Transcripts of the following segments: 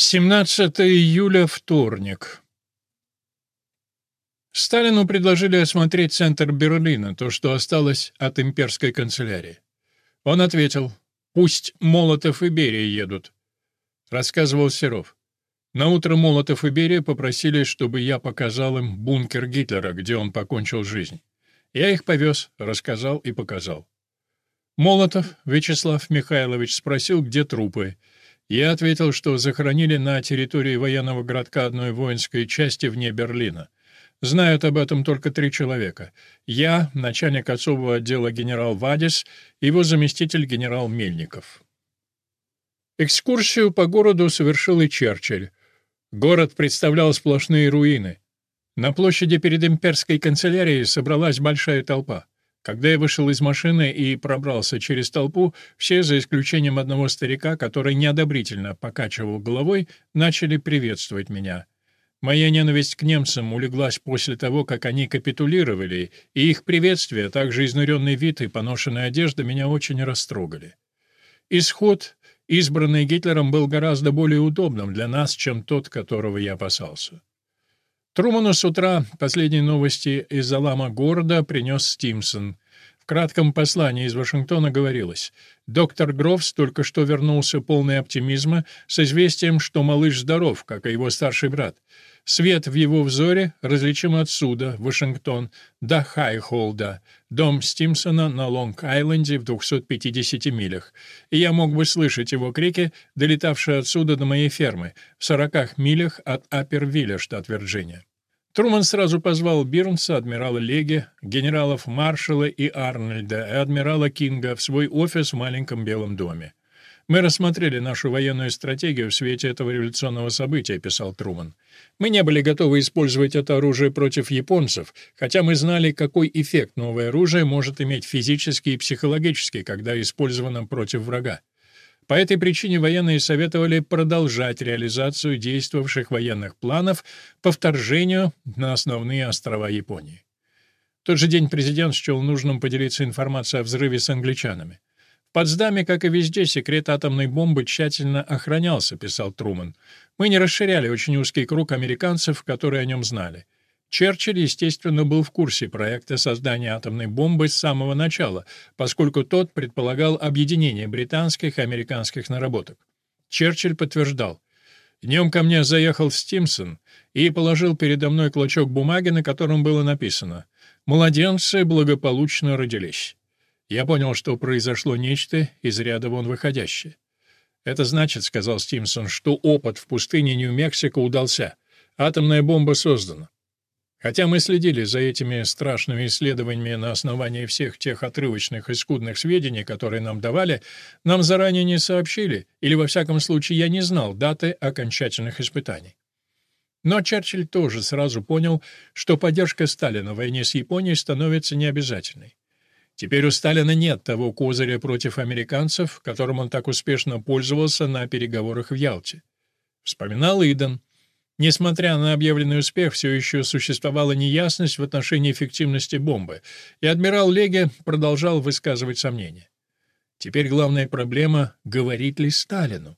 17 июля, вторник. Сталину предложили осмотреть центр Берлина, то, что осталось от имперской канцелярии. Он ответил, пусть Молотов и Берия едут. Рассказывал Серов. Наутро Молотов и Берия попросили, чтобы я показал им бункер Гитлера, где он покончил жизнь. Я их повез, рассказал и показал. Молотов Вячеслав Михайлович спросил, где трупы. Я ответил, что захоронили на территории военного городка одной воинской части вне Берлина. Знают об этом только три человека. Я, начальник особого отдела генерал Вадис, его заместитель генерал Мельников. Экскурсию по городу совершил и Черчилль. Город представлял сплошные руины. На площади перед имперской канцелярией собралась большая толпа. Когда я вышел из машины и пробрался через толпу, все, за исключением одного старика, который неодобрительно покачивал головой, начали приветствовать меня. Моя ненависть к немцам улеглась после того, как они капитулировали, и их приветствие, а также изнуренный вид и поношенная одежда меня очень растрогали. Исход, избранный Гитлером, был гораздо более удобным для нас, чем тот, которого я опасался. Труману с утра последние новости из залама города принес Стимсон. В кратком послании из Вашингтона говорилось, доктор Грофс только что вернулся полный оптимизма с известием, что малыш здоров, как и его старший брат. Свет в его взоре различим отсюда, Вашингтон, до Хайхолда, дом Стимсона на Лонг-Айленде в 250 милях, и я мог бы слышать его крики, долетавшие отсюда до моей фермы, в 40 милях от Апервилля, штат Вирджиния. Труман сразу позвал Бирнса, адмирала Леги, генералов Маршалла и Арнольда и адмирала Кинга в свой офис в маленьком белом доме. «Мы рассмотрели нашу военную стратегию в свете этого революционного события», — писал Труман. «Мы не были готовы использовать это оружие против японцев, хотя мы знали, какой эффект новое оружие может иметь физически и психологически, когда использовано против врага. По этой причине военные советовали продолжать реализацию действовавших военных планов по вторжению на основные острова Японии. В тот же день президент счел нужным поделиться информацией о взрыве с англичанами. В Потсдаме, как и везде, секрет атомной бомбы тщательно охранялся, писал Труман. Мы не расширяли очень узкий круг американцев, которые о нем знали. Черчилль, естественно, был в курсе проекта создания атомной бомбы с самого начала, поскольку тот предполагал объединение британских и американских наработок. Черчилль подтверждал. Днем ко мне заехал Стимсон и положил передо мной клочок бумаги, на котором было написано «Младенцы благополучно родились». Я понял, что произошло нечто из ряда вон выходящее. «Это значит, — сказал Стимсон, — что опыт в пустыне Нью-Мексико удался. Атомная бомба создана. Хотя мы следили за этими страшными исследованиями на основании всех тех отрывочных и скудных сведений, которые нам давали, нам заранее не сообщили, или, во всяком случае, я не знал даты окончательных испытаний. Но Черчилль тоже сразу понял, что поддержка Сталина в войне с Японией становится необязательной. Теперь у Сталина нет того козыря против американцев, которым он так успешно пользовался на переговорах в Ялте. Вспоминал Иден. Несмотря на объявленный успех, все еще существовала неясность в отношении эффективности бомбы, и адмирал Леге продолжал высказывать сомнения. Теперь главная проблема — говорить ли Сталину?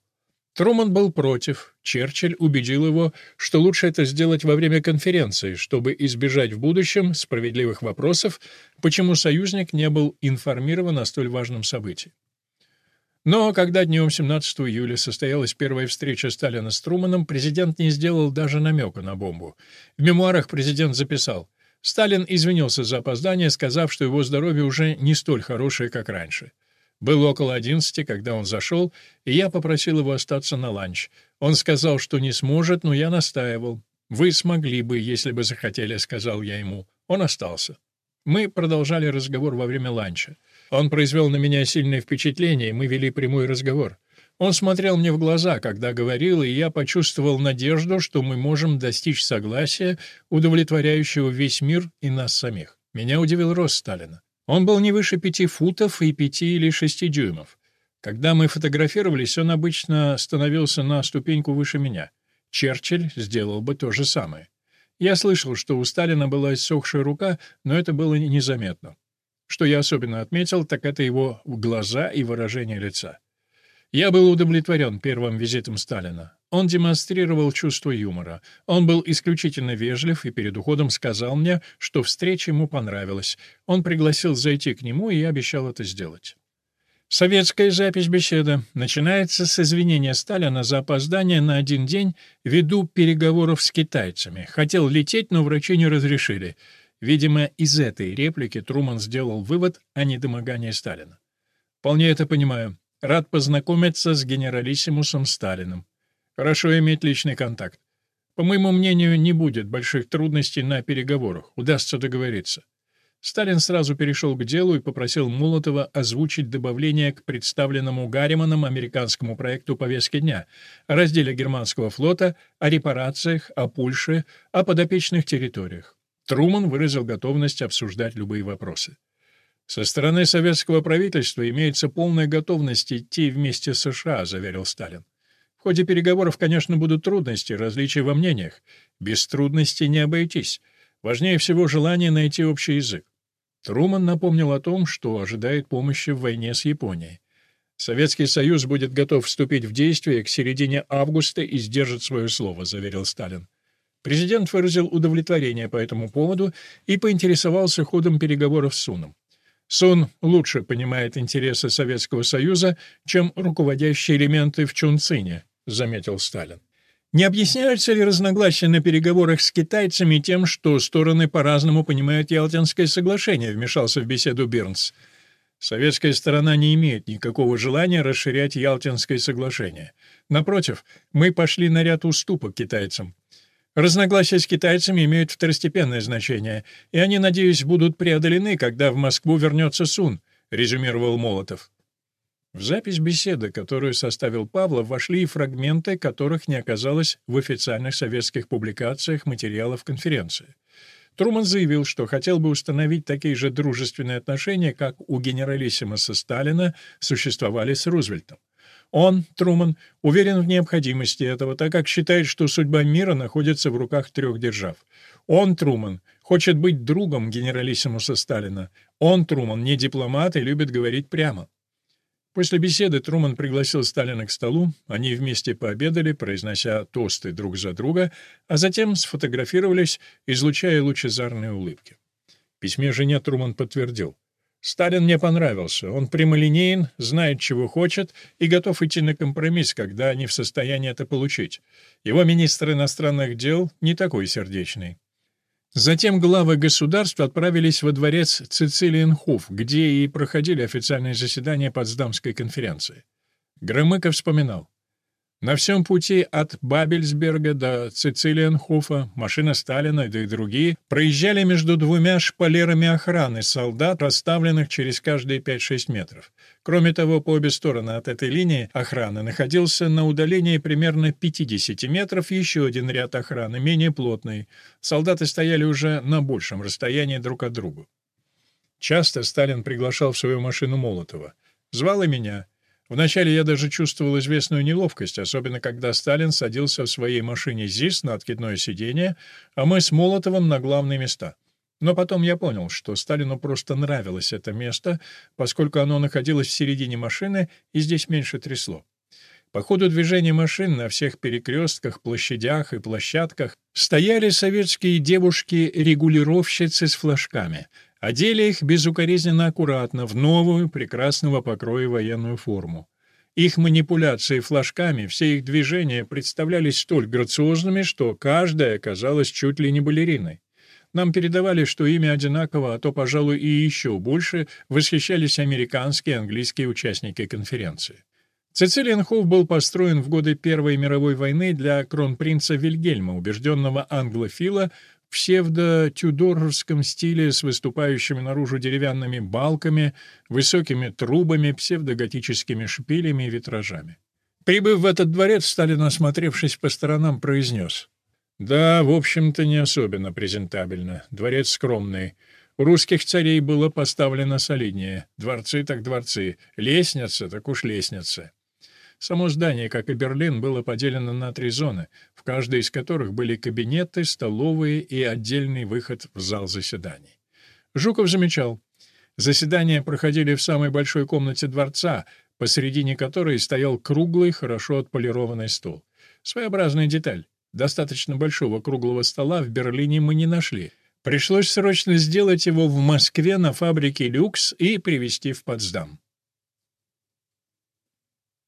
Труман был против, Черчилль убедил его, что лучше это сделать во время конференции, чтобы избежать в будущем справедливых вопросов, почему союзник не был информирован о столь важном событии. Но когда днем 17 июля состоялась первая встреча Сталина с Труманом, президент не сделал даже намека на бомбу. В мемуарах президент записал «Сталин извинился за опоздание, сказав, что его здоровье уже не столь хорошее, как раньше. Было около одиннадцати, когда он зашел, и я попросил его остаться на ланч. Он сказал, что не сможет, но я настаивал. «Вы смогли бы, если бы захотели», — сказал я ему. Он остался. Мы продолжали разговор во время ланча. Он произвел на меня сильное впечатление, и мы вели прямой разговор. Он смотрел мне в глаза, когда говорил, и я почувствовал надежду, что мы можем достичь согласия, удовлетворяющего весь мир и нас самих. Меня удивил рост Сталина. Он был не выше пяти футов и пяти или шести дюймов. Когда мы фотографировались, он обычно становился на ступеньку выше меня. Черчилль сделал бы то же самое. Я слышал, что у Сталина была иссохшая рука, но это было незаметно. Что я особенно отметил, так это его глаза и выражение лица. Я был удовлетворен первым визитом Сталина. Он демонстрировал чувство юмора. Он был исключительно вежлив и перед уходом сказал мне, что встреча ему понравилась. Он пригласил зайти к нему, и я обещал это сделать. Советская запись беседы начинается с извинения Сталина за опоздание на один день ввиду переговоров с китайцами. Хотел лететь, но врачи не разрешили. Видимо, из этой реплики Труман сделал вывод о недомогании Сталина. «Вполне это понимаю. Рад познакомиться с генералиссимусом Сталиным. Хорошо иметь личный контакт. По моему мнению, не будет больших трудностей на переговорах. Удастся договориться. Сталин сразу перешел к делу и попросил Молотова озвучить добавление к представленному Гарриманом американскому проекту повестки дня о разделе германского флота, о репарациях, о Польше, о подопечных территориях. Труман выразил готовность обсуждать любые вопросы. «Со стороны советского правительства имеется полная готовность идти вместе с США», — заверил Сталин. «В ходе переговоров, конечно, будут трудности, различия во мнениях. Без трудностей не обойтись. Важнее всего желание найти общий язык. Труман напомнил о том, что ожидает помощи в войне с Японией. «Советский Союз будет готов вступить в действие к середине августа и сдержит свое слово», — заверил Сталин. Президент выразил удовлетворение по этому поводу и поинтересовался ходом переговоров с Суном. Сун лучше понимает интересы Советского Союза, чем руководящие элементы в Чунцине, заметил Сталин. Не объясняются ли разногласия на переговорах с китайцами тем, что стороны по-разному понимают Ялтинское соглашение, вмешался в беседу Бирнс. Советская сторона не имеет никакого желания расширять Ялтинское соглашение. Напротив, мы пошли на ряд уступок китайцам. Разногласия с китайцами имеют второстепенное значение, и они, надеюсь, будут преодолены, когда в Москву вернется Сун, резюмировал Молотов. В запись беседы, которую составил Павлов, вошли и фрагменты, которых не оказалось в официальных советских публикациях материалов конференции. Труман заявил, что хотел бы установить такие же дружественные отношения, как у генералиссимуса Сталина существовали с Рузвельтом. Он, Труман, уверен в необходимости этого, так как считает, что судьба мира находится в руках трех держав. Он, Труман, хочет быть другом генералиссимуса Сталина. Он, Труман, не дипломат и любит говорить прямо. После беседы Труман пригласил Сталина к столу, они вместе пообедали, произнося тосты друг за друга, а затем сфотографировались, излучая лучезарные улыбки. В письме жене Труман подтвердил. «Сталин мне понравился. Он прямолинеен, знает, чего хочет и готов идти на компромисс, когда не в состоянии это получить. Его министр иностранных дел не такой сердечный». Затем главы государств отправились во дворец Цицилиенхоф, где и проходили официальные заседания Потсдамской конференции. Громыко вспоминал. На всем пути от Бабельсберга до Цицилиенхофа машина Сталина, да и другие, проезжали между двумя шпалерами охраны солдат, расставленных через каждые 5-6 метров. Кроме того, по обе стороны от этой линии охраны находился на удалении примерно 50 метров еще один ряд охраны, менее плотный. Солдаты стояли уже на большем расстоянии друг от друга. Часто Сталин приглашал в свою машину Молотова. Звал и меня. Вначале я даже чувствовал известную неловкость, особенно когда Сталин садился в своей машине ЗИС на откидное сиденье, а мы с Молотовым на главные места. Но потом я понял, что Сталину просто нравилось это место, поскольку оно находилось в середине машины и здесь меньше трясло. По ходу движения машин на всех перекрестках, площадях и площадках стояли советские девушки-регулировщицы с флажками — Одели их безукоризненно аккуратно в новую, прекрасного покроя военную форму. Их манипуляции флажками, все их движения представлялись столь грациозными, что каждая казалась чуть ли не балериной. Нам передавали, что имя одинаково, а то, пожалуй, и еще больше восхищались американские и английские участники конференции. Цицилиенхоф был построен в годы Первой мировой войны для кронпринца Вильгельма, убежденного англофила, в псевдо-тюдоровском стиле с выступающими наружу деревянными балками, высокими трубами, псевдоготическими шпилями и витражами. Прибыв в этот дворец, Сталин, осмотревшись по сторонам, произнес. «Да, в общем-то, не особенно презентабельно. Дворец скромный. У русских царей было поставлено солиднее. Дворцы так дворцы. Лестница так уж лестница. Само здание, как и Берлин, было поделено на три зоны, в каждой из которых были кабинеты, столовые и отдельный выход в зал заседаний. Жуков замечал, заседания проходили в самой большой комнате дворца, посредине которой стоял круглый, хорошо отполированный стол. Своеобразная деталь. Достаточно большого круглого стола в Берлине мы не нашли. Пришлось срочно сделать его в Москве на фабрике «Люкс» и привезти в Потсдам.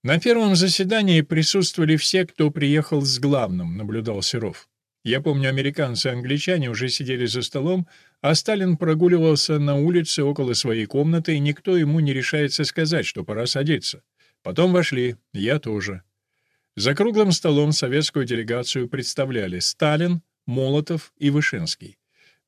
На первом заседании присутствовали все, кто приехал с главным, наблюдал Серов. Я помню, американцы и англичане уже сидели за столом, а Сталин прогуливался на улице около своей комнаты, и никто ему не решается сказать, что пора садиться. Потом вошли, я тоже. За круглым столом советскую делегацию представляли Сталин, Молотов и Вышинский.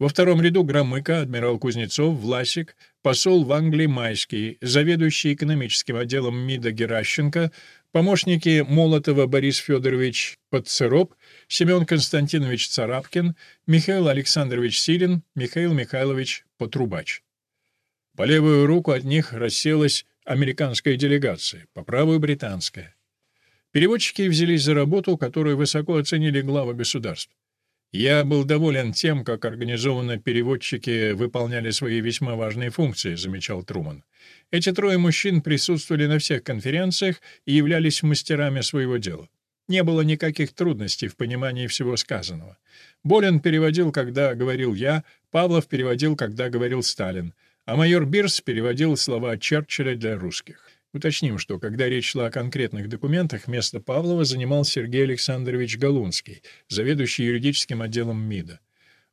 Во втором ряду Громыко, адмирал Кузнецов, Власик, посол в Англии Майский, заведующий экономическим отделом МИДа Геращенко, помощники Молотова Борис Федорович Подцероп, Семен Константинович Царапкин, Михаил Александрович Силин, Михаил Михайлович Потрубач. По левую руку от них расселась американская делегация, по правую — британская. Переводчики взялись за работу, которую высоко оценили главы государств. Я был доволен тем, как организованно переводчики выполняли свои весьма важные функции, замечал Труман. Эти трое мужчин присутствовали на всех конференциях и являлись мастерами своего дела. Не было никаких трудностей в понимании всего сказанного. Болин переводил, когда говорил я, Павлов переводил, когда говорил Сталин, а майор Бирс переводил слова Черчилля для русских. Уточним, что когда речь шла о конкретных документах, место Павлова занимал Сергей Александрович Галунский, заведующий юридическим отделом МИДа.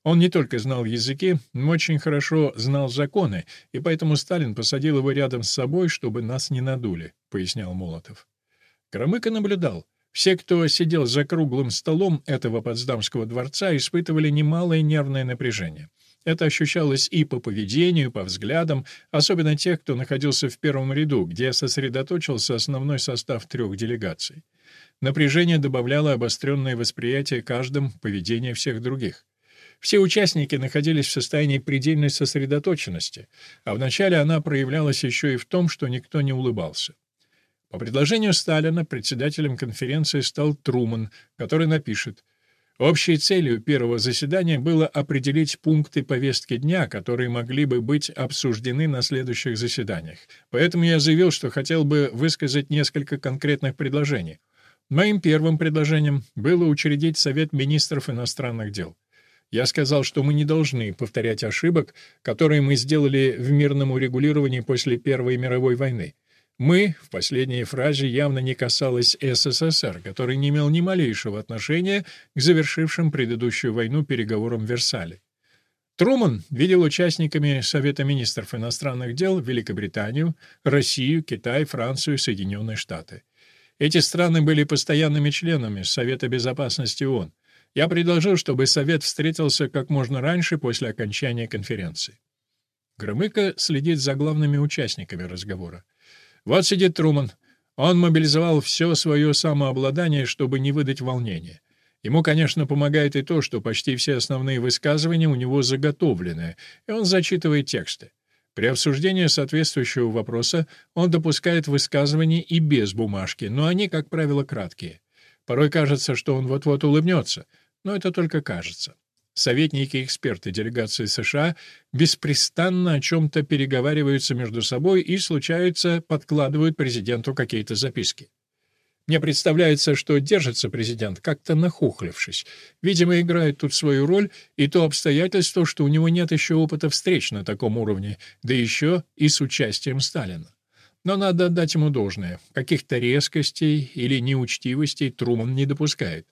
Он не только знал языки, но очень хорошо знал законы, и поэтому Сталин посадил его рядом с собой, чтобы нас не надули, — пояснял Молотов. Громыко наблюдал. Все, кто сидел за круглым столом этого Потсдамского дворца, испытывали немалое нервное напряжение. Это ощущалось и по поведению, по взглядам, особенно тех, кто находился в первом ряду, где сосредоточился основной состав трех делегаций. Напряжение добавляло обостренное восприятие каждым поведения всех других. Все участники находились в состоянии предельной сосредоточенности, а вначале она проявлялась еще и в том, что никто не улыбался. По предложению Сталина председателем конференции стал Труман, который напишет Общей целью первого заседания было определить пункты повестки дня, которые могли бы быть обсуждены на следующих заседаниях. Поэтому я заявил, что хотел бы высказать несколько конкретных предложений. Моим первым предложением было учредить Совет министров иностранных дел. Я сказал, что мы не должны повторять ошибок, которые мы сделали в мирном урегулировании после Первой мировой войны. «Мы» в последней фразе явно не касалось СССР, который не имел ни малейшего отношения к завершившим предыдущую войну переговорам в Версале. Труман видел участниками Совета министров иностранных дел Великобританию, Россию, Китай, Францию, Соединенные Штаты. Эти страны были постоянными членами Совета безопасности ООН. Я предложил, чтобы Совет встретился как можно раньше после окончания конференции. Громыко следит за главными участниками разговора. Вот сидит Труман. Он мобилизовал все свое самообладание, чтобы не выдать волнения. Ему, конечно, помогает и то, что почти все основные высказывания у него заготовлены, и он зачитывает тексты. При обсуждении соответствующего вопроса он допускает высказывания и без бумажки, но они, как правило, краткие. Порой кажется, что он вот-вот улыбнется, но это только кажется. Советники и эксперты делегации США беспрестанно о чем-то переговариваются между собой и, случается, подкладывают президенту какие-то записки. Мне представляется, что держится президент, как-то нахухлившись. Видимо, играет тут свою роль и то обстоятельство, что у него нет еще опыта встреч на таком уровне, да еще и с участием Сталина. Но надо отдать ему должное. Каких-то резкостей или неучтивостей Труман не допускает.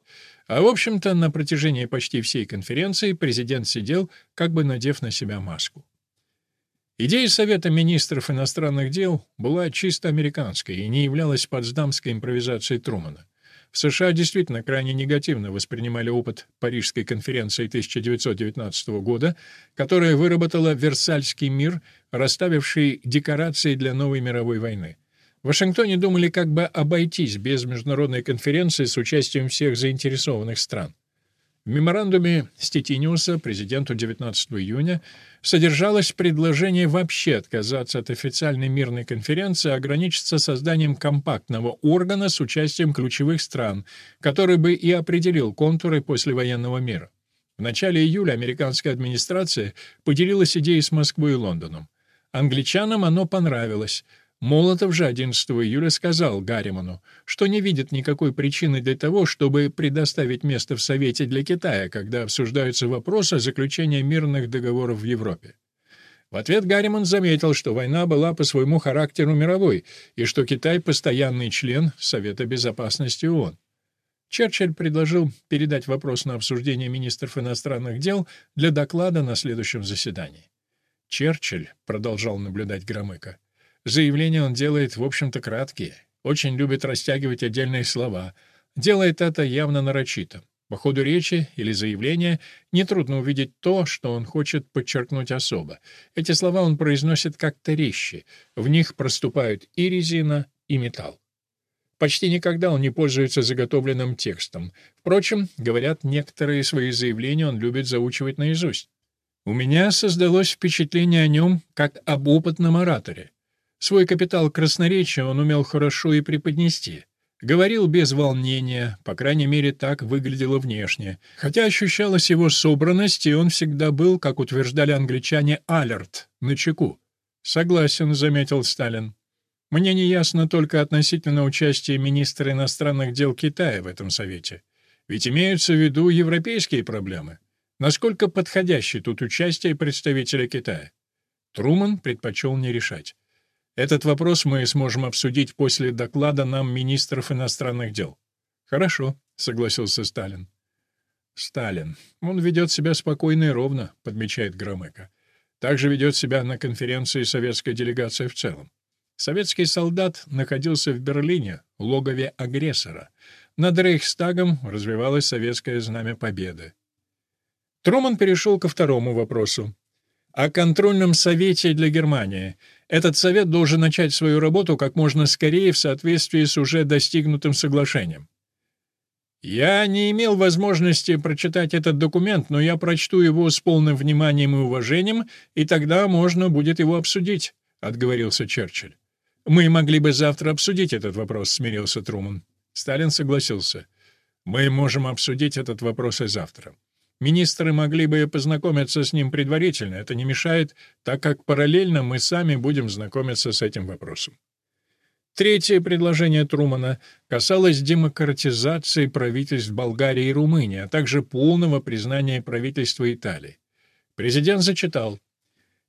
А в общем-то, на протяжении почти всей конференции президент сидел, как бы надев на себя маску. Идея Совета министров иностранных дел была чисто американской и не являлась потсдамской импровизацией Трумана. В США действительно крайне негативно воспринимали опыт Парижской конференции 1919 года, которая выработала Версальский мир, расставивший декорации для новой мировой войны. В Вашингтоне думали как бы обойтись без международной конференции с участием всех заинтересованных стран. В меморандуме Стетиниуса президенту 19 июня содержалось предложение вообще отказаться от официальной мирной конференции, а ограничиться созданием компактного органа с участием ключевых стран, который бы и определил контуры послевоенного мира. В начале июля американская администрация поделилась идеей с Москвой и Лондоном. Англичанам оно понравилось — Молотов же 11 июля сказал Гарриману, что не видит никакой причины для того, чтобы предоставить место в Совете для Китая, когда обсуждаются вопросы заключения мирных договоров в Европе. В ответ Гарриман заметил, что война была по своему характеру мировой и что Китай — постоянный член Совета безопасности ООН. Черчилль предложил передать вопрос на обсуждение министров иностранных дел для доклада на следующем заседании. Черчилль, продолжал наблюдать Громыко, заявления он делает, в общем-то, краткие, очень любит растягивать отдельные слова, делает это явно нарочито. По ходу речи или заявления нетрудно увидеть то, что он хочет подчеркнуть особо. Эти слова он произносит как-то резче, в них проступают и резина, и металл. Почти никогда он не пользуется заготовленным текстом. Впрочем, говорят, некоторые свои заявления он любит заучивать наизусть. У меня создалось впечатление о нем как об опытном ораторе. Свой капитал красноречия он умел хорошо и преподнести. Говорил без волнения, по крайней мере, так выглядело внешне. Хотя ощущалась его собранность, и он всегда был, как утверждали англичане, алерт, на чеку. «Согласен», — заметил Сталин. Мне не ясно только относительно участия министра иностранных дел Китая в этом совете. Ведь имеются в виду европейские проблемы. Насколько подходящее тут участие представителя Китая? Труман предпочел не решать. Этот вопрос мы сможем обсудить после доклада нам министров иностранных дел. Хорошо, согласился Сталин. Сталин. Он ведет себя спокойно и ровно, подмечает Громыко. Также ведет себя на конференции советской делегации в целом. Советский солдат находился в Берлине, логове агрессора. Над Рейхстагом развивалось советское знамя победы. Труман перешел ко второму вопросу. О контрольном совете для Германии. Этот совет должен начать свою работу как можно скорее в соответствии с уже достигнутым соглашением. Я не имел возможности прочитать этот документ, но я прочту его с полным вниманием и уважением, и тогда можно будет его обсудить, — отговорился Черчилль. «Мы могли бы завтра обсудить этот вопрос», — смирился Труман. Сталин согласился. «Мы можем обсудить этот вопрос и завтра. Министры могли бы познакомиться с ним предварительно. Это не мешает, так как параллельно мы сами будем знакомиться с этим вопросом». Третье предложение Трумана касалось демократизации правительств Болгарии и Румынии, а также полного признания правительства Италии. Президент зачитал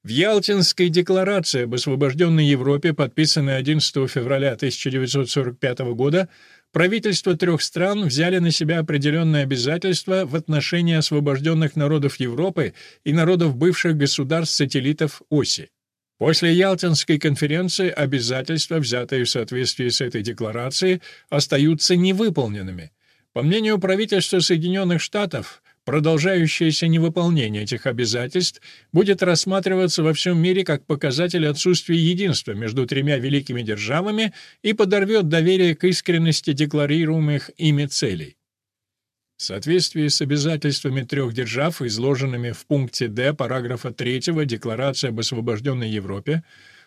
в Ялтинской декларации об освобожденной Европе, подписанной 11 февраля 1945 года, правительства трех стран взяли на себя определенные обязательства в отношении освобожденных народов Европы и народов бывших государств-сателлитов оси. После Ялтинской конференции обязательства, взятые в соответствии с этой декларацией, остаются невыполненными. По мнению правительства Соединенных Штатов, Продолжающееся невыполнение этих обязательств будет рассматриваться во всем мире как показатель отсутствия единства между тремя великими державами и подорвет доверие к искренности декларируемых ими целей. В соответствии с обязательствами трех держав, изложенными в пункте Д параграфа 3 Декларации об освобожденной Европе,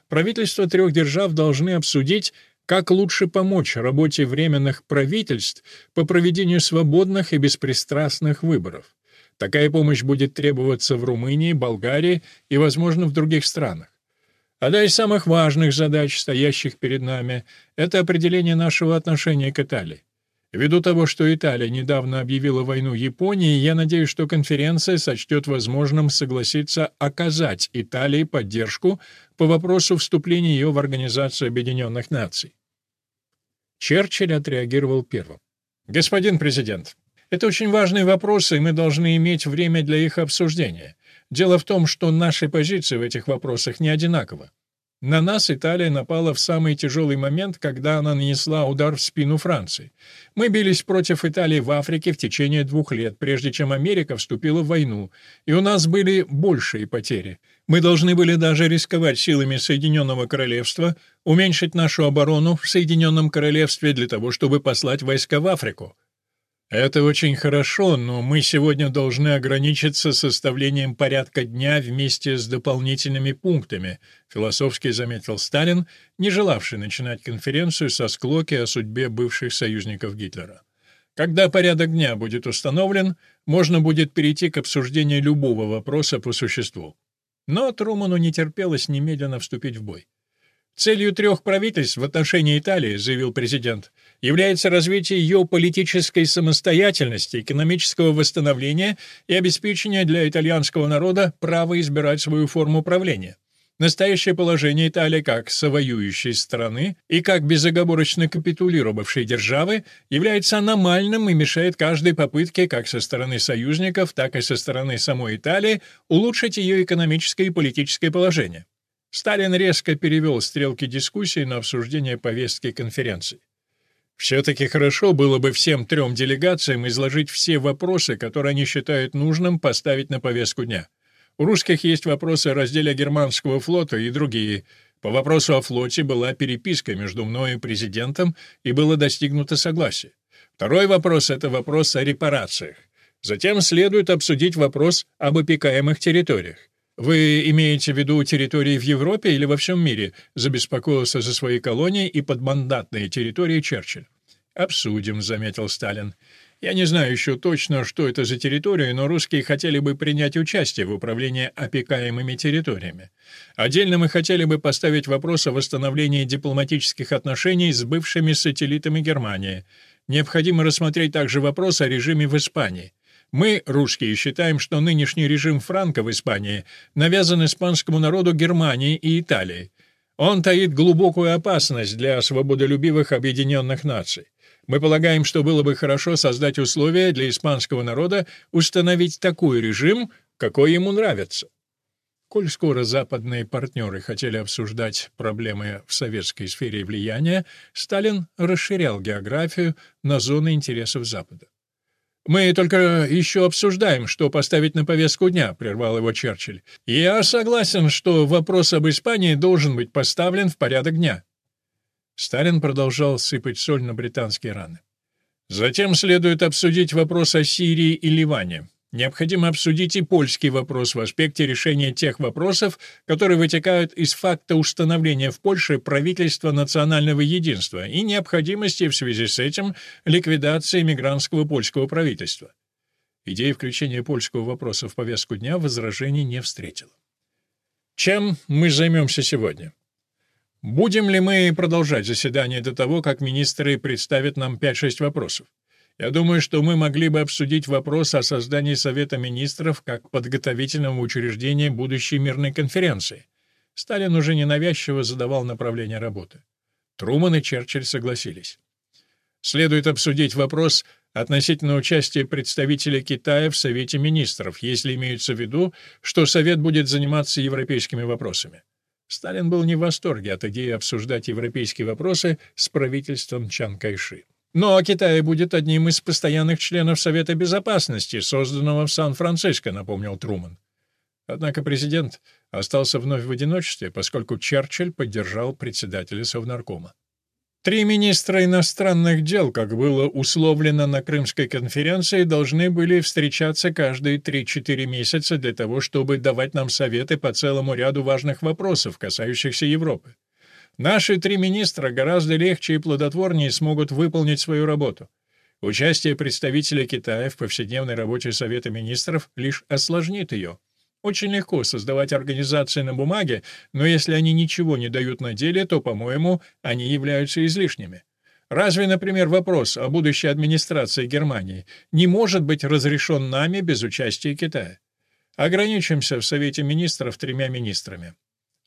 правительства трех держав должны обсудить как лучше помочь работе временных правительств по проведению свободных и беспристрастных выборов? Такая помощь будет требоваться в Румынии, Болгарии и, возможно, в других странах. Одна из самых важных задач, стоящих перед нами, это определение нашего отношения к Италии. Ввиду того, что Италия недавно объявила войну Японии, я надеюсь, что конференция сочтет возможным согласиться оказать Италии поддержку по вопросу вступления ее в Организацию Объединенных Наций. Черчилль отреагировал первым. «Господин президент, это очень важные вопросы, и мы должны иметь время для их обсуждения. Дело в том, что наши позиции в этих вопросах не одинаковы. На нас Италия напала в самый тяжелый момент, когда она нанесла удар в спину Франции. Мы бились против Италии в Африке в течение двух лет, прежде чем Америка вступила в войну, и у нас были большие потери. Мы должны были даже рисковать силами Соединенного Королевства, уменьшить нашу оборону в Соединенном Королевстве для того, чтобы послать войска в Африку. Это очень хорошо, но мы сегодня должны ограничиться составлением порядка дня вместе с дополнительными пунктами, философски заметил Сталин, не желавший начинать конференцию со склоки о судьбе бывших союзников Гитлера. Когда порядок дня будет установлен, можно будет перейти к обсуждению любого вопроса по существу. Но Труману не терпелось немедленно вступить в бой. Целью трех правительств в отношении Италии, заявил президент, является развитие ее политической самостоятельности, экономического восстановления и обеспечения для итальянского народа права избирать свою форму правления. Настоящее положение Италии как совоюющей страны и как безоговорочно капитулировавшей державы является аномальным и мешает каждой попытке как со стороны союзников, так и со стороны самой Италии улучшить ее экономическое и политическое положение. Сталин резко перевел стрелки дискуссии на обсуждение повестки конференции. Все-таки хорошо было бы всем трем делегациям изложить все вопросы, которые они считают нужным поставить на повестку дня. У русских есть вопросы о разделе германского флота и другие. По вопросу о флоте была переписка между мной и президентом, и было достигнуто согласие. Второй вопрос — это вопрос о репарациях. Затем следует обсудить вопрос об опекаемых территориях. «Вы имеете в виду территории в Европе или во всем мире?» — забеспокоился за свои колонии и подмандатные территории Черчилль. «Обсудим», — заметил Сталин. «Я не знаю еще точно, что это за территории, но русские хотели бы принять участие в управлении опекаемыми территориями. Отдельно мы хотели бы поставить вопрос о восстановлении дипломатических отношений с бывшими сателлитами Германии. Необходимо рассмотреть также вопрос о режиме в Испании. Мы, русские, считаем, что нынешний режим Франка в Испании навязан испанскому народу Германии и Италии. Он таит глубокую опасность для свободолюбивых объединенных наций. Мы полагаем, что было бы хорошо создать условия для испанского народа установить такой режим, какой ему нравится. Коль скоро западные партнеры хотели обсуждать проблемы в советской сфере влияния, Сталин расширял географию на зоны интересов Запада. «Мы только еще обсуждаем, что поставить на повестку дня», — прервал его Черчилль. «Я согласен, что вопрос об Испании должен быть поставлен в порядок дня». Сталин продолжал сыпать соль на британские раны. «Затем следует обсудить вопрос о Сирии и Ливане. Необходимо обсудить и польский вопрос в аспекте решения тех вопросов, которые вытекают из факта установления в Польше правительства национального единства и необходимости в связи с этим ликвидации мигрантского польского правительства. Идея включения польского вопроса в повестку дня возражений не встретила. Чем мы займемся сегодня? Будем ли мы продолжать заседание до того, как министры представят нам 5-6 вопросов? Я думаю, что мы могли бы обсудить вопрос о создании Совета министров как подготовительного учреждения будущей мирной конференции. Сталин уже ненавязчиво задавал направление работы. Труман и Черчилль согласились. Следует обсудить вопрос относительно участия представителей Китая в Совете министров, если имеется в виду, что Совет будет заниматься европейскими вопросами. Сталин был не в восторге от идеи обсуждать европейские вопросы с правительством Чан Кайши. Но Китай будет одним из постоянных членов Совета Безопасности, созданного в Сан-Франциско, напомнил Труман. Однако президент остался вновь в одиночестве, поскольку Черчилль поддержал председателя Совнаркома. Три министра иностранных дел, как было условлено на Крымской конференции, должны были встречаться каждые 3-4 месяца для того, чтобы давать нам советы по целому ряду важных вопросов, касающихся Европы. Наши три министра гораздо легче и плодотворнее смогут выполнить свою работу. Участие представителя Китая в повседневной работе Совета министров лишь осложнит ее. Очень легко создавать организации на бумаге, но если они ничего не дают на деле, то, по-моему, они являются излишними. Разве, например, вопрос о будущей администрации Германии не может быть разрешен нами без участия Китая? Ограничимся в Совете министров тремя министрами.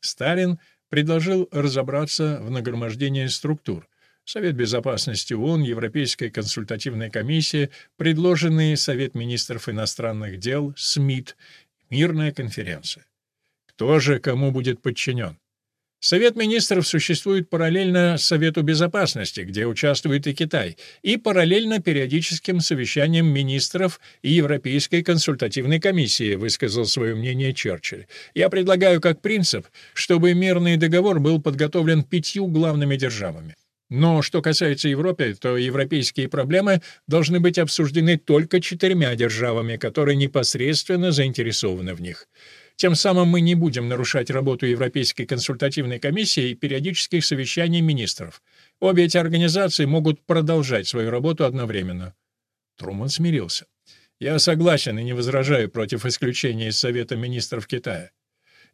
Сталин предложил разобраться в нагромождении структур. Совет безопасности ООН, Европейская консультативная комиссия, предложенный Совет министров иностранных дел, СМИТ, мирная конференция. Кто же кому будет подчинен? Совет министров существует параллельно Совету безопасности, где участвует и Китай, и параллельно периодическим совещаниям министров и Европейской консультативной комиссии, высказал свое мнение Черчилль. Я предлагаю как принцип, чтобы мирный договор был подготовлен пятью главными державами. Но что касается Европы, то европейские проблемы должны быть обсуждены только четырьмя державами, которые непосредственно заинтересованы в них. Тем самым мы не будем нарушать работу Европейской консультативной комиссии и периодических совещаний министров. Обе эти организации могут продолжать свою работу одновременно. Труман смирился. Я согласен и не возражаю против исключения из Совета министров Китая.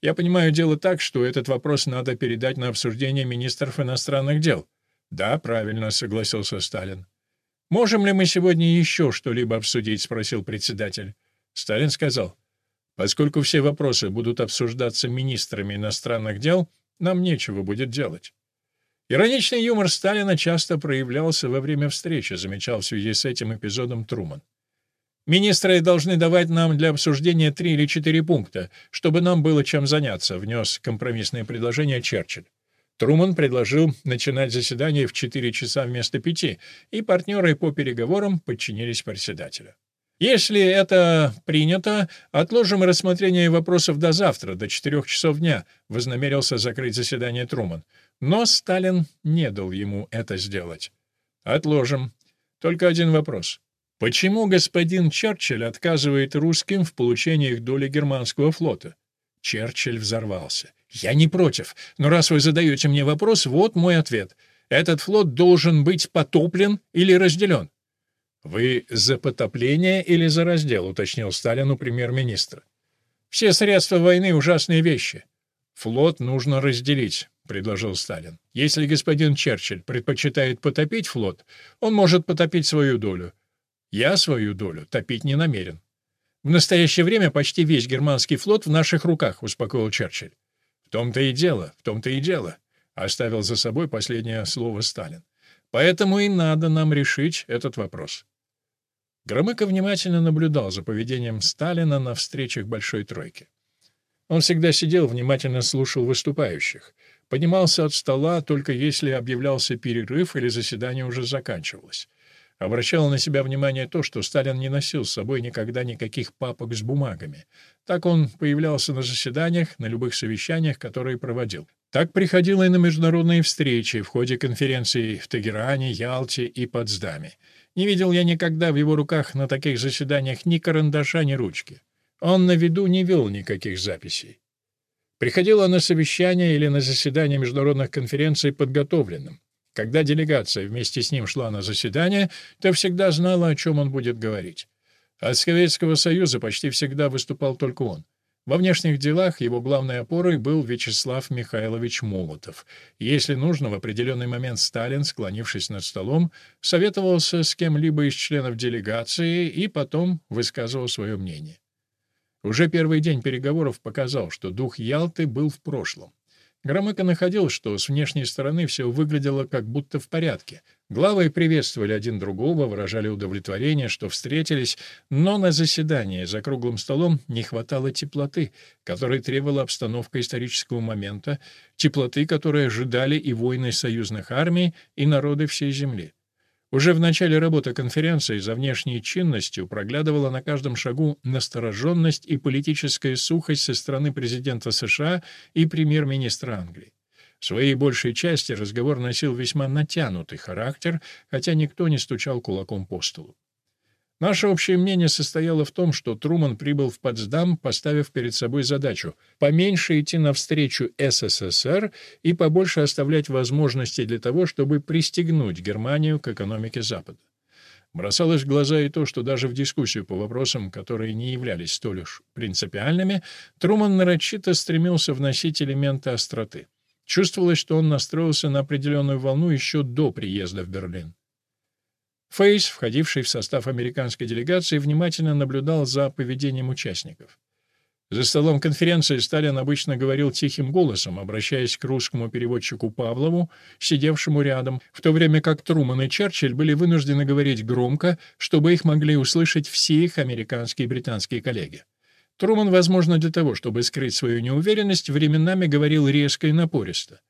Я понимаю дело так, что этот вопрос надо передать на обсуждение министров иностранных дел». «Да, правильно», — согласился Сталин. «Можем ли мы сегодня еще что-либо обсудить?» — спросил председатель. Сталин сказал, «Поскольку все вопросы будут обсуждаться министрами иностранных дел, нам нечего будет делать». Ироничный юмор Сталина часто проявлялся во время встречи, замечал в связи с этим эпизодом Труман. «Министры должны давать нам для обсуждения три или четыре пункта, чтобы нам было чем заняться», — внес компромиссное предложение Черчилль. Труман предложил начинать заседание в четыре часа вместо пяти, и партнеры по переговорам подчинились председателю. «Если это принято, отложим рассмотрение вопросов до завтра, до четырех часов дня», — вознамерился закрыть заседание Труман. Но Сталин не дал ему это сделать. «Отложим. Только один вопрос. Почему господин Черчилль отказывает русским в получении их доли германского флота? Черчилль взорвался. «Я не против, но раз вы задаете мне вопрос, вот мой ответ. Этот флот должен быть потоплен или разделен». «Вы за потопление или за раздел?» — уточнил Сталин у премьер-министра. «Все средства войны — ужасные вещи. Флот нужно разделить», — предложил Сталин. «Если господин Черчилль предпочитает потопить флот, он может потопить свою долю. Я свою долю топить не намерен. В настоящее время почти весь германский флот в наших руках, успокоил Черчилль. В том-то и дело, в том-то и дело, оставил за собой последнее слово Сталин. Поэтому и надо нам решить этот вопрос. Громыко внимательно наблюдал за поведением Сталина на встречах Большой Тройки. Он всегда сидел, внимательно слушал выступающих, поднимался от стола только если объявлялся перерыв или заседание уже заканчивалось. Обращало на себя внимание то, что Сталин не носил с собой никогда никаких папок с бумагами. Так он появлялся на заседаниях, на любых совещаниях, которые проводил. Так приходило и на международные встречи в ходе конференций в Тегеране, Ялте и Потсдаме. Не видел я никогда в его руках на таких заседаниях ни карандаша, ни ручки. Он на виду не вел никаких записей. Приходило на совещания или на заседания международных конференций подготовленным. Когда делегация вместе с ним шла на заседание, то всегда знала, о чем он будет говорить. От Советского Союза почти всегда выступал только он. Во внешних делах его главной опорой был Вячеслав Михайлович Молотов. Если нужно, в определенный момент Сталин, склонившись над столом, советовался с кем-либо из членов делегации и потом высказывал свое мнение. Уже первый день переговоров показал, что дух Ялты был в прошлом. Громыко находил, что с внешней стороны все выглядело как будто в порядке. Главы приветствовали один другого, выражали удовлетворение, что встретились, но на заседании за круглым столом не хватало теплоты, которой требовала обстановка исторического момента, теплоты, которой ожидали и войны союзных армий, и народы всей земли. Уже в начале работы конференции за внешней чинностью проглядывала на каждом шагу настороженность и политическая сухость со стороны президента США и премьер-министра Англии. В своей большей части разговор носил весьма натянутый характер, хотя никто не стучал кулаком по столу. Наше общее мнение состояло в том, что Труман прибыл в Потсдам, поставив перед собой задачу поменьше идти навстречу СССР и побольше оставлять возможности для того, чтобы пристегнуть Германию к экономике Запада. Бросалось в глаза и то, что даже в дискуссию по вопросам, которые не являлись столь уж принципиальными, Труман нарочито стремился вносить элементы остроты. Чувствовалось, что он настроился на определенную волну еще до приезда в Берлин. Фейс, входивший в состав американской делегации, внимательно наблюдал за поведением участников. За столом конференции Сталин обычно говорил тихим голосом, обращаясь к русскому переводчику Павлову, сидевшему рядом, в то время как Труман и Черчилль были вынуждены говорить громко, чтобы их могли услышать все их американские и британские коллеги. Труман, возможно, для того, чтобы скрыть свою неуверенность, временами говорил резко и напористо.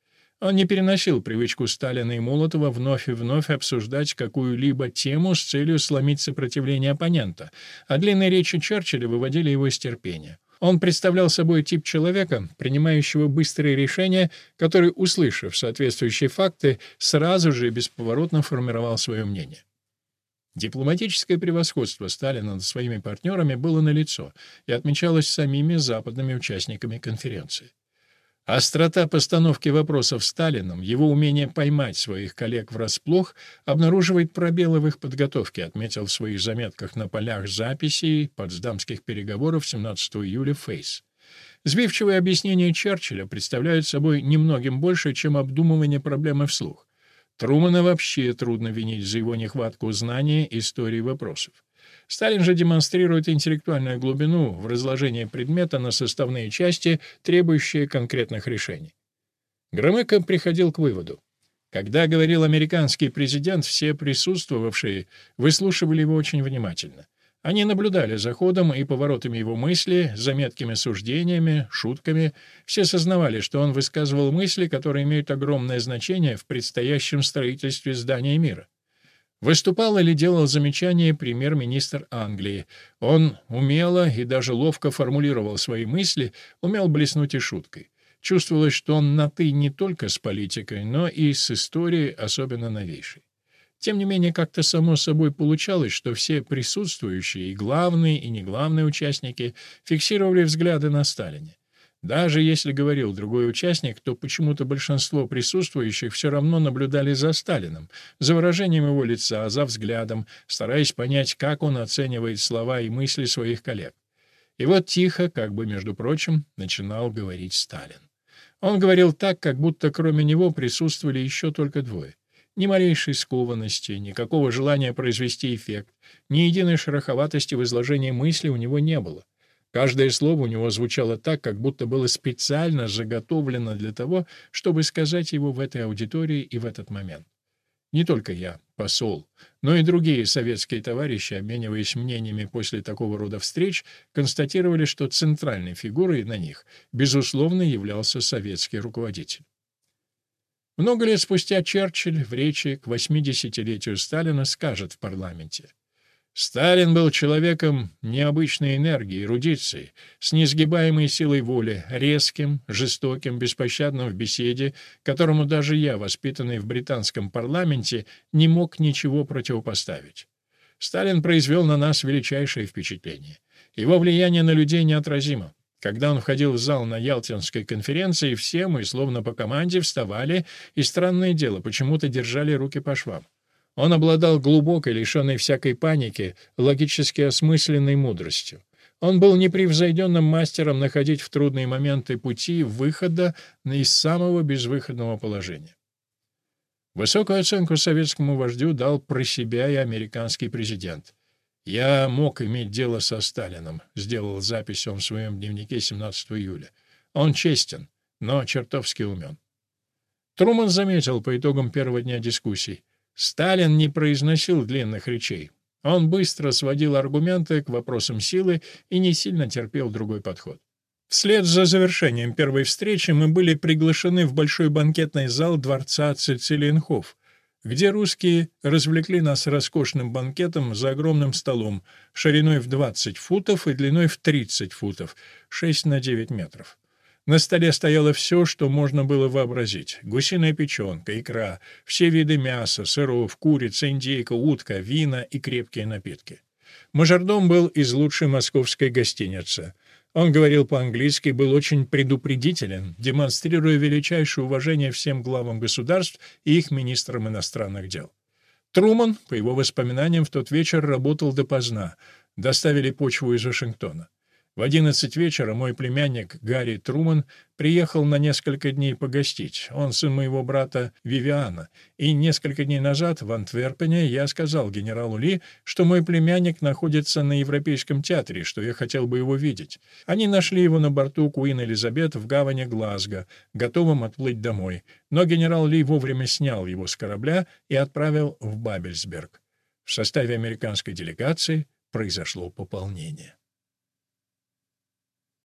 Он не переносил привычку Сталина и Молотова вновь и вновь обсуждать какую-либо тему с целью сломить сопротивление оппонента, а длинные речи Черчилля выводили его из терпения. Он представлял собой тип человека, принимающего быстрые решения, который, услышав соответствующие факты, сразу же и бесповоротно формировал свое мнение. Дипломатическое превосходство Сталина над своими партнерами было налицо и отмечалось самими западными участниками конференции. Острота постановки вопросов Сталином, его умение поймать своих коллег врасплох, обнаруживает пробелы в их подготовке, отметил в своих заметках на полях записей Потсдамских переговоров 17 июля Фейс. Сбивчивые объяснения Черчилля представляют собой немногим больше, чем обдумывание проблемы вслух. Трумана вообще трудно винить за его нехватку знания истории вопросов. Сталин же демонстрирует интеллектуальную глубину в разложении предмета на составные части, требующие конкретных решений. Громыко приходил к выводу. Когда говорил американский президент, все присутствовавшие выслушивали его очень внимательно. Они наблюдали за ходом и поворотами его мысли, за меткими суждениями, шутками. Все сознавали, что он высказывал мысли, которые имеют огромное значение в предстоящем строительстве здания мира. Выступал или делал замечания премьер-министр Англии. Он умело и даже ловко формулировал свои мысли, умел блеснуть и шуткой. Чувствовалось, что он на «ты» не только с политикой, но и с историей, особенно новейшей. Тем не менее, как-то само собой получалось, что все присутствующие, и главные, и неглавные участники, фиксировали взгляды на Сталине. Даже если говорил другой участник, то почему-то большинство присутствующих все равно наблюдали за Сталином, за выражением его лица, за взглядом, стараясь понять, как он оценивает слова и мысли своих коллег. И вот тихо, как бы между прочим, начинал говорить Сталин. Он говорил так, как будто кроме него присутствовали еще только двое. Ни малейшей скованности, никакого желания произвести эффект, ни единой шероховатости в изложении мысли у него не было. Каждое слово у него звучало так, как будто было специально заготовлено для того, чтобы сказать его в этой аудитории и в этот момент. Не только я, посол, но и другие советские товарищи, обмениваясь мнениями после такого рода встреч, констатировали, что центральной фигурой на них, безусловно, являлся советский руководитель. Много лет спустя Черчилль в речи к 80-летию Сталина скажет в парламенте «Сталин был человеком необычной энергии, эрудиции, с несгибаемой силой воли, резким, жестоким, беспощадным в беседе, которому даже я, воспитанный в британском парламенте, не мог ничего противопоставить. Сталин произвел на нас величайшее впечатление. Его влияние на людей неотразимо. Когда он входил в зал на Ялтинской конференции, все мы, словно по команде, вставали и, странное дело, почему-то держали руки по швам. Он обладал глубокой, лишенной всякой паники, логически осмысленной мудростью. Он был непревзойденным мастером находить в трудные моменты пути выхода из самого безвыходного положения. Высокую оценку советскому вождю дал про себя и американский президент. «Я мог иметь дело со Сталином», — сделал запись он в своем дневнике 17 июля. «Он честен, но чертовски умен». Труман заметил по итогам первого дня дискуссий. Сталин не произносил длинных речей. Он быстро сводил аргументы к вопросам силы и не сильно терпел другой подход. Вслед за завершением первой встречи мы были приглашены в большой банкетный зал дворца Цицилиенхоф, где русские развлекли нас роскошным банкетом за огромным столом, шириной в 20 футов и длиной в 30 футов, 6 на 9 метров. На столе стояло все, что можно было вообразить. Гусиная печенка, икра, все виды мяса, сыров, курица, индейка, утка, вина и крепкие напитки. Мажордом был из лучшей московской гостиницы. Он говорил по-английски, был очень предупредителен, демонстрируя величайшее уважение всем главам государств и их министрам иностранных дел. Труман, по его воспоминаниям, в тот вечер работал допоздна. Доставили почву из Вашингтона. В одиннадцать вечера мой племянник Гарри Труман приехал на несколько дней погостить. Он сын моего брата Вивиана. И несколько дней назад в Антверпене я сказал генералу Ли, что мой племянник находится на Европейском театре, что я хотел бы его видеть. Они нашли его на борту Куин Элизабет в гавани Глазго, готовым отплыть домой. Но генерал Ли вовремя снял его с корабля и отправил в Бабельсберг. В составе американской делегации произошло пополнение.